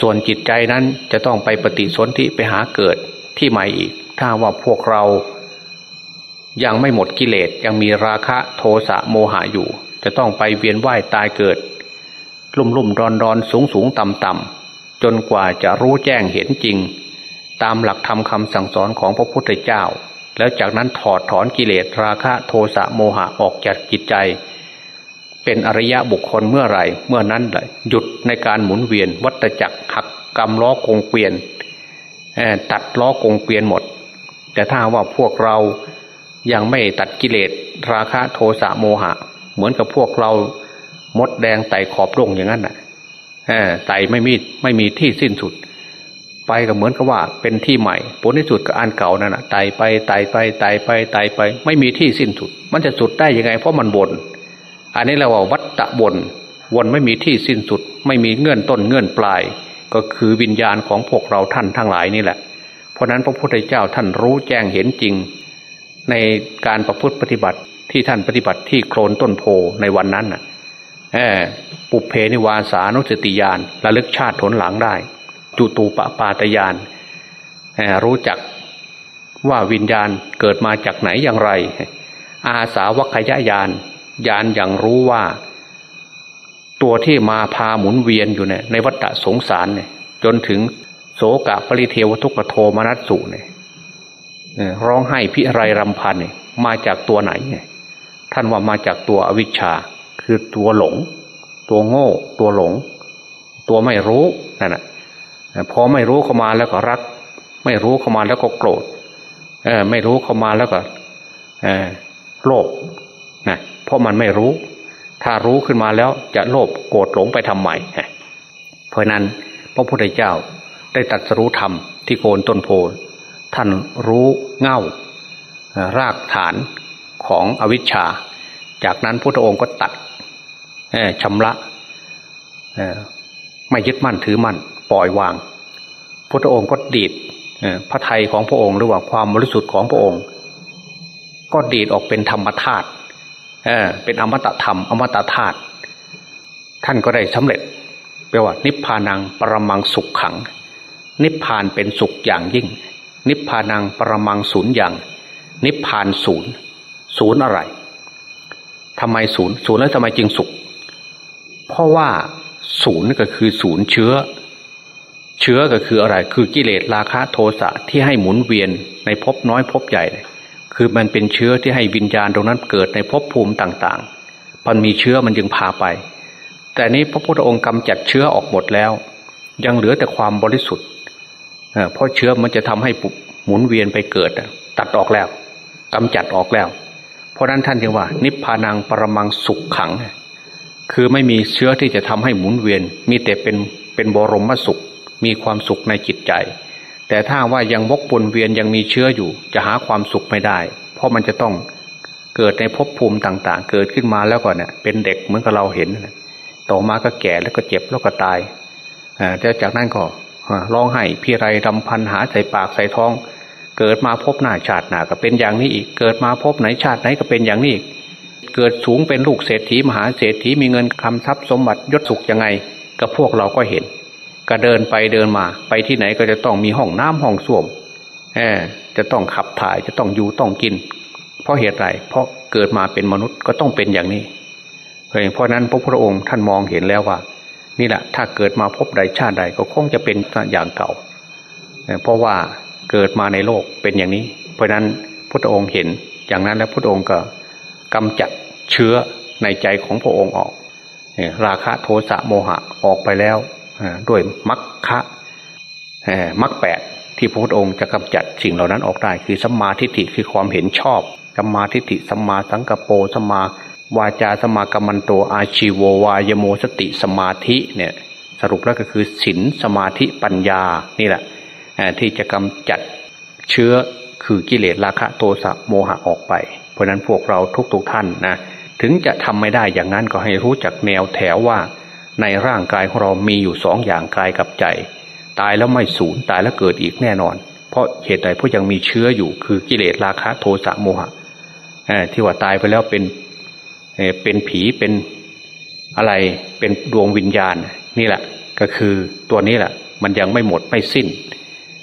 ส่วนจิตใจนั้นจะต้องไปปฏิสนธิไปหาเกิดที่ใหม่อีก ถ้าว่าพวกเรา ยังไม่หมดกิเลสยังมีราคะโทสะโมหะอยู่ จะต้องไปเวียนว่ายตายเกิด ลุ่มลุ่มดอนดอนสูงสูงต่ำต่ำจนกว่าจะรู้แจ้งเห็นจริง ตามหลักธรรมคำสั่งสอนของพระพุทธเจ้า แล้วจากนั้นถอดถอนกิเลสราคะโทสะโมหะออกจากจิตใจ เป็นอริยะบุคคลเมื่อไหร่ เมื่อนั้นเลยหยุดในการหมุนเวียนวัตจักรหักกรรมล้อกงเกวียนตัดล้อกงเกวียนหมด แต่ถ้าว่าพวกเรา ยังไม่ตัดกิเลสราคะโทสะโมหะ เหมือนกับพวกเรามดแดงไต่ขอบลงอย่างนั้นน่ะไต่ไม่มีไม่มีที่สิ้นสุด ไปก็เหมือนกับว่าเป็นที่ใหม่ผลที่สุดก็อันเก่านั่นแหะไต่ไปไต่ไปไต่ไปไต่ไป ไม่มีที่สิ้นสุด มันจะสุดได้ยังไง เพราะมันบนอันนี้เราว่าวัตตะบนวนไม่มีที่สิ้นสุด ไม่มีเงื่อนต้นเงื่อนปลาย ก็คือวิญญาณของพวกเราท่านทั้งหลายนี่แหละ เพราะนั้นพระพุทธเจ้าท่านรู้แจ้งเห็นจริง ในการประพฤติปฏิบัติที่ท่านปฏิบัติที่โคลนต้นโพในวันนั้นน่ะปุเพนิวาสานุสติยานระลึกชาติผลหลังได้จุตูปปาตยานรู้จักว่าวิญญาณเกิดมาจากไหนอย่างไร อาสาวัคยายานยานอย่างรู้ว่า ตัวที่มาพาหมุนเวียนอยู่เนี่ยในวัฏสงสารเนี่ยจนถึงโสกะปริเทวทุกโทมนัสสุเนี่ย ร้องไห้พิไรรำพันมาจากตัวไหน ท่านว่ามาจากตัวอวิชชา คือตัวหลง ตัวโง่ ตัวหลง ตัวไม่รู้นั่นแหะพอไม่รู้เข้ามาแล้วก็รัก ไม่รู้เข้ามาแล้วก็โกรธไม่รู้เข้ามาแล้วก็โลภนะเพราะมันไม่รู้ ถ้ารู้ขึ้นมาแล้วจะโลภโกรธหลงไปทำไมเพราะนั้นพระพุทธเจ้าได้ตัดสรู้ธรรมที่โคนต้นโพ ท่านรู้เง่ารากฐานของอวิชชา จากนั้นพระองค์ก็ตัดชำระไม่ยึดมั่นถือมั่นปล่อยวางพระองค์ก็ดีดพระไทยของพระองค์หรือว่าความบริสุทธิ์ของพระองค์ ก็ดีดออกเป็นธรรมธาตุเป็นอมตะธรรม อมตะธาตุท่านก็ได้สำเร็จแปลว่า นิพพานังปรมังสุขขัง นิพพานเป็นสุขอย่างยิ่ง นิพพานังปรมังศูนย์อย่าง นิพพานศูนย์ศูนย์อะไรทำไมศูนย์ศูนย์แล้วทำไมจึงสุข เพราะว่าศูนย์ก็คือศูนย์เชื้อ เชื้อก็คืออะไร คือกิเลสราคะโทสะที่ให้หมุนเวียนในภพน้อยภพใหญ่ คือมันเป็นเชื้อที่ให้วิญญาณตรงนั้นเกิดในภพภูมิต่างๆ มันมีเชื้อมันจึงพาไป แต่นี้พระพุทธองค์กำจัดเชื้อออกหมดแล้ว ยังเหลือแต่ความบริสุทธิ์ เพราะเชื้อมันจะทำให้หมุนเวียนไปเกิดตัดออกแล้วกำจัดออกแล้ว เพราะนั้นท่านจึงว่า นิพพานังปรมังสุขขัง คือไม่มีเชื้อที่จะทำให้หมุนเวียน มีแต่เป็นเป็นบรมสุข มีความสุขในจิตใจ แต่ถ้าว่ายังวกปนเวียนยังมีเชื้ออยู่ จะหาความสุขไม่ได้ เพราะมันจะต้องเกิดในภพภูมิต่าง ๆ เกิดขึ้นมาแล้วก่อนเนี่ยเป็นเด็กเหมือนกับเราเห็น ต่อมาก็แก่แล้วก็เจ็บแล้วก็ตายแต่จากนั้นก็ ร้องไห้พี่ไรดำพันหาใส่ปากใส่ท้อง เกิดมาพบหน้าชาติหน้าก็เป็นอย่างนี้อีก เกิดมาพบไหนชาติไหนก็เป็นอย่างนี้อีกเกิดสูงเป็นลูกเศรษฐีมหาเศรษฐีมีเงินคำทรัพย์สมบัติยศสุขยังไงกับพวกเราก็เห็น ก็เดินไปเดินมา ไปที่ไหนก็จะต้องมีห้องน้ำห้องส้วมเออจะต้องขับถ่ายจะต้องอยู่ต้องกิน เพราะเหตุไรเพราะเกิดมาเป็นมนุษย์ก็ต้องเป็นอย่างนี้เพราะนั้นพระพุทธองค์ท่านมองเห็นแล้วว่า นี่แหละถ้าเกิดมาพบใดชาติใดก็คงจะเป็นอย่างเก่า เพราะว่าเกิดมาในโลกเป็นอย่างนี้ เพราะนั้นพระองค์เห็นอย่างนั้นแล้วพระองค์ก็กำจัดเชื้อในใจของพระองค์ออก ราคะโทสะโมหะออกไปแล้วด้วยมัคคะมัคแปดที่พระพุทธองค์จะกำจัดสิ่งเหล่านั้นออกได้ คือสัมมาทิฏฐิคือความเห็นชอบสัมมาทิฏฐิสัมมาสังกปรสัมมา วาจาสมากัมมันโตอาชีโววายโมสติสมาธิเนี่ยสรุปแล้วก็คือศีลสมาธิปัญญานี่แหละที่จะกำจัดเชื้อคือกิเลสราคะโทสะโมหะออกไป เพราะนั้นพวกเราทุกๆทท่านนะถึงจะทำไม่ได้อย่างนั้นก็ให้รู้จักแนวแถวว่า ในร่างกายของเรามีอยู่สองอย่างกายกับใจ ตายแล้วไม่สูญตายแล้วเกิดอีกแน่นอน เพราะเหตุใดเพราะยังมีเชื้ออยู่คือกิเลสราคะโทสะโมหะที่ว่าตายไปแล้วเป็น เป็นผีเป็นอะไรเป็นดวงวิญญาณนี่แหละก็คือตัวนี้แหละ มันยังไม่หมดไม่สิ้น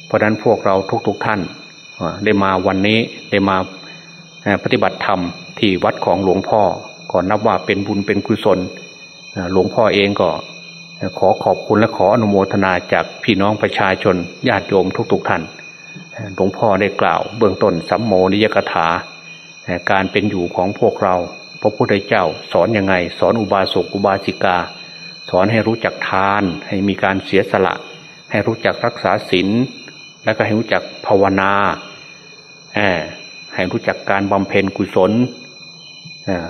เพราะนั้นพวกเราทุกๆทท่าน ได้มาวันนี้ได้มาปฏิบัติธรรมที่วัดของหลวงพ่อก่อนนับว่าเป็นบุญเป็นกุศลหลวงพ่อเองก็ขอขอบคุณและขออนุโมทนาจากพี่น้องประชาชนญาติโยมทุกๆทท่าน หลวงพ่อได้กล่าวเบื้องต้นสัมโมนิยกถา การเป็นอยู่ของพวกเรา พระพุทธเจ้า สอนยังไง สอนอุบาสกอุบาสิกา สอนให้รู้จักทาน ให้มีการเสียสละ ให้รู้จักรักษาศีลและก็ให้รู้จักภาวนาให้รู้จักการบำเพ็ญกุศล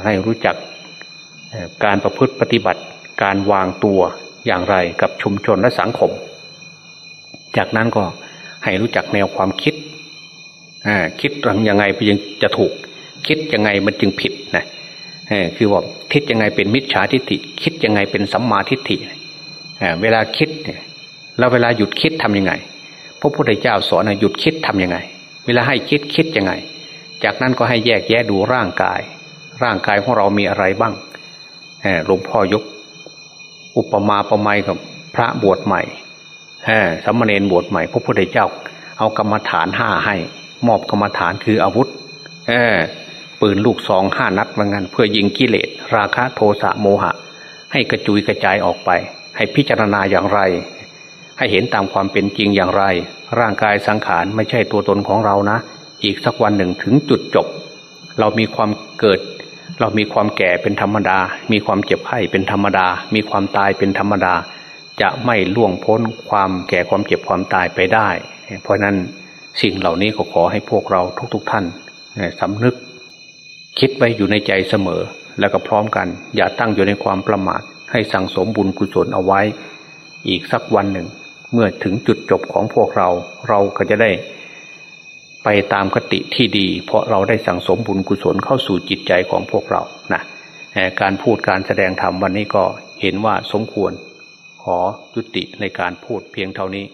ให้รู้จักการประพฤติปฏิบัติการวางตัวอย่างไรกับชุมชนและสังคม จากนั้นก็ให้รู้จักแนวความคิดคิดยังไงยังจะถูก คิดยังไงมันจึงผิดนะ คือว่าคิดยังไงเป็นมิจฉาทิฏฐิ คิดยังไงเป็นสัมมาทิฏฐิเวลาคิดเนี่ยเราเวลาหยุดคิดทํำยังไง พระพุทธเจ้าสอนหยุดคิดทํำยังไง เวลาให้คิดคิดยังไง จากนั้นก็ให้แยกแยะดูร่างกาย ร่างกายของเรามีอะไรบ้างหลวงพ่อยก อุปมาประไมยกับพระบวชใหม่สมณเณรบวชใหม่ พระพุทธเจ้า เอากรรมฐานห้าให้ มอบกรรมฐานคืออาวุธ ปืนลูกสองห้านัดเหมือนกันเพื่อยิงกิเลสราคะโทสะโมหะ ให้กระจุยกระจายออกไป ให้พิจารณาอย่างไร ให้เห็นตามความเป็นจริงอย่างไร ร่างกายสังขารไม่ใช่ตัวตนของเรานะ อีกสักวันหนึ่งถึงจุดจบ เรามีความเกิด เรามีความแก่เป็นธรรมดา มีความเจ็บไข้เป็นธรรมดา มีความตายเป็นธรรมดา จะไม่ล่วงพ้นความแก่ความเจ็บความตายไปได้ เพราะนั้นสิ่งเหล่านี้ก็ขอให้พวกเราทุกๆทท่านสำนึก คิดไว้อยู่ในใจเสมอ แล้วก็พร้อมกัน อย่าตั้งอยู่ในความประมาท ให้สั่งสมบุญกุศลเอาไว้ อีกสักวันหนึ่ง เมื่อถึงจุดจบของพวกเรา เราก็จะได้ ไปตามคติที่ดี เพราะเราได้สั่งสมบุญกุศลเข้าสู่จิตใจของพวกเรานะการพูดการแสดงธรรมวันนี้ก็เห็นว่าสมควร ขอยุติในการพูดเพียงเท่านี้